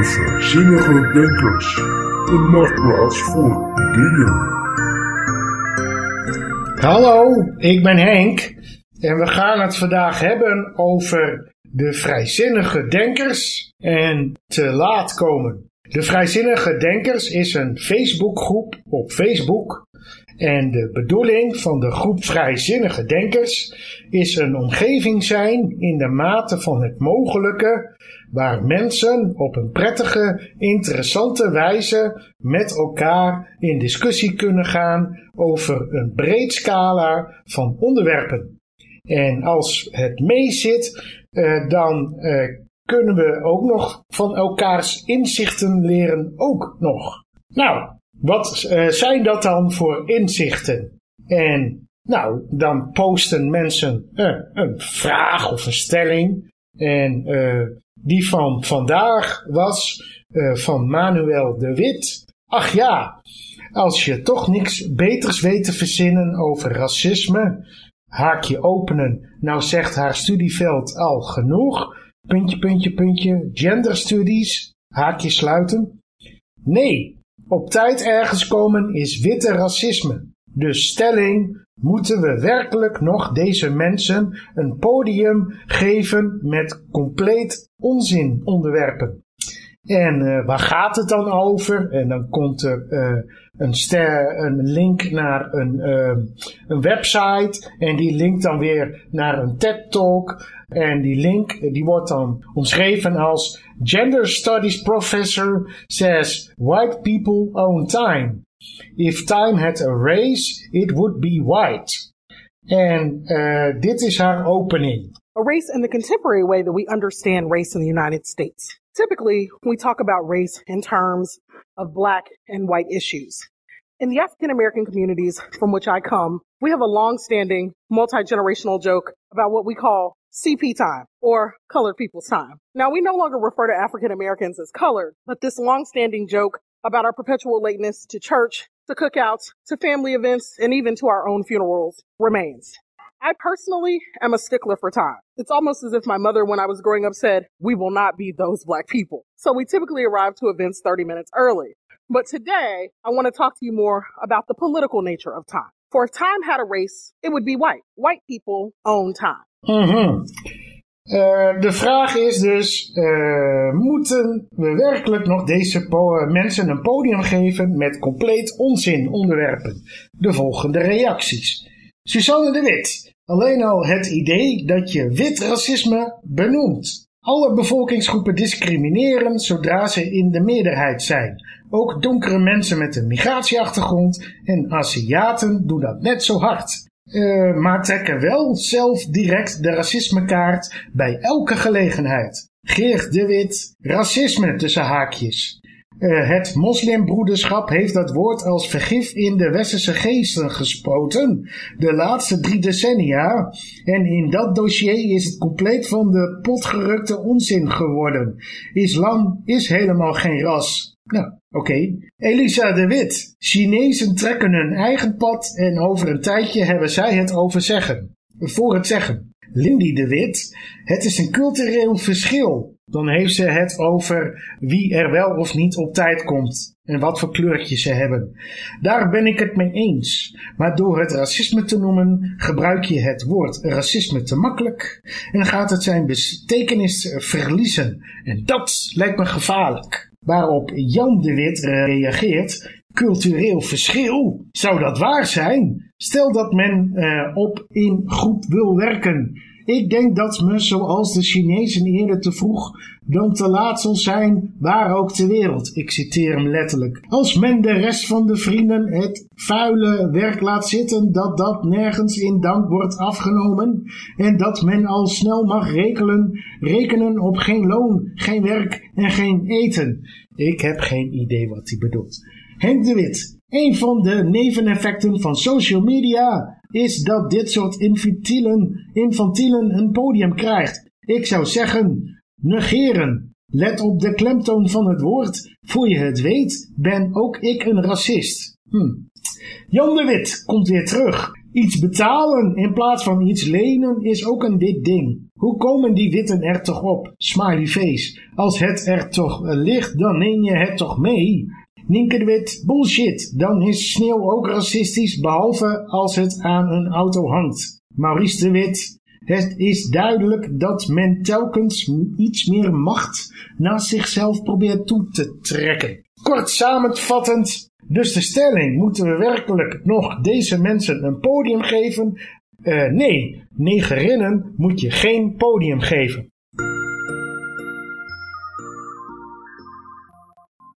de vrijzinnige denkers. Een marktplaats voor ideeën. Hallo, ik ben Henk en we gaan het vandaag hebben over de vrijzinnige denkers en te laat komen. De Vrijzinnige Denkers is een Facebookgroep op Facebook en de bedoeling van de groep Vrijzinnige Denkers is een omgeving zijn in de mate van het mogelijke waar mensen op een prettige, interessante wijze met elkaar in discussie kunnen gaan over een breed scala van onderwerpen. En als het mee zit, uh, dan uh, kunnen we ook nog van elkaars inzichten leren ook nog. Nou, wat uh, zijn dat dan voor inzichten? En nou, dan posten mensen een vraag of een stelling. En die van vandaag was van Manuel de Wit. Ach ja, als je toch niks beters weet te verzinnen over racisme, haakje openen, nou zegt haar studieveld al genoeg, puntje, puntje, puntje, gender studies, haakje sluiten. Nee, op tijd ergens komen is witte racisme. Dus stelling, moeten we werkelijk nog deze mensen een podium geven met compleet onzin onderwerpen? En uh, waar gaat het dan over? En dan komt er uh, een, ster, een link naar een, uh, een website. En die linkt dan weer naar een TED-talk. En die link die wordt dan omschreven als Gender Studies Professor says white people own time. If time had a race, it would be white. En dit is haar opening. A race in the contemporary way that we understand race in the United States. Typically, we talk about race in terms of black and white issues. In the African American communities from which I come, we have a long-standing multi-generational joke about what we call CP time or colored people's time. Now we no longer refer to African Americans as colored, but this long-standing joke about our perpetual lateness to church, to cookouts, to family events, and even to our own funerals remains. I personally am a stickler for time. It's almost as if my mother, when I was growing up, said, we will not be those black people. So we typically arrive to events 30 minutes early. But today, I want to talk to you more about the political nature of time. For if time had a race, it would be white. White people own time. Mm-hmm. Uh, de vraag is dus, uh, moeten we werkelijk nog deze mensen een podium geven met compleet onzin onderwerpen? De volgende reacties. Susanne de Wit. Alleen al het idee dat je wit racisme benoemt. Alle bevolkingsgroepen discrimineren zodra ze in de meerderheid zijn. Ook donkere mensen met een migratieachtergrond en Aziaten doen dat net zo hard. Uh, maar trekken wel zelf direct de racismekaart bij elke gelegenheid. Geert de Wit, racisme tussen haakjes. Uh, het moslimbroederschap heeft dat woord als vergif in de westerse geesten gespoten de laatste drie decennia. En in dat dossier is het compleet van de potgerukte onzin geworden. Islam is helemaal geen ras. Nou, oké. Elisa de Wit. Chinezen trekken hun eigen pad en over een tijdje hebben zij het over zeggen. Voor het zeggen. Lindy de Wit. Het is een cultureel verschil. Dan heeft ze het over wie er wel of niet op tijd komt en wat voor kleurtjes ze hebben. Daar ben ik het mee eens. Maar door het racisme te noemen, gebruik je het woord racisme te makkelijk en gaat het zijn betekenis verliezen. En dat lijkt me gevaarlijk. Waarop Jan de Wit reageert, cultureel verschil, zou dat waar zijn? Stel dat men uh, op in groep wil werken ik denk dat me, zoals de Chinezen eerder te vroeg dan te laat zal zijn, waar ook ter wereld. Ik citeer hem letterlijk. Als men de rest van de vrienden het vuile werk laat zitten, dat dat nergens in dank wordt afgenomen en dat men al snel mag rekenen, rekenen op geen loon, geen werk en geen eten. Ik heb geen idee wat hij bedoelt. Henk de Wit, een van de neveneffecten van social media is dat dit soort infantielen, een podium krijgt. Ik zou zeggen, negeren. Let op de klemtoon van het woord. Voor je het weet, ben ook ik een racist. Hm. Jan de Wit komt weer terug. Iets betalen in plaats van iets lenen is ook een wit ding. Hoe komen die witten er toch op? Smiley face. Als het er toch ligt, dan neem je het toch mee? Nienke de Wit, bullshit. Dan is sneeuw ook racistisch, behalve als het aan een auto hangt. Maurice de Wit, het is duidelijk dat men telkens iets meer macht naar zichzelf probeert toe te trekken. Kort samenvattend, dus de stelling, moeten we werkelijk nog deze mensen een podium geven? Uh, nee, negerinnen moet je geen podium geven.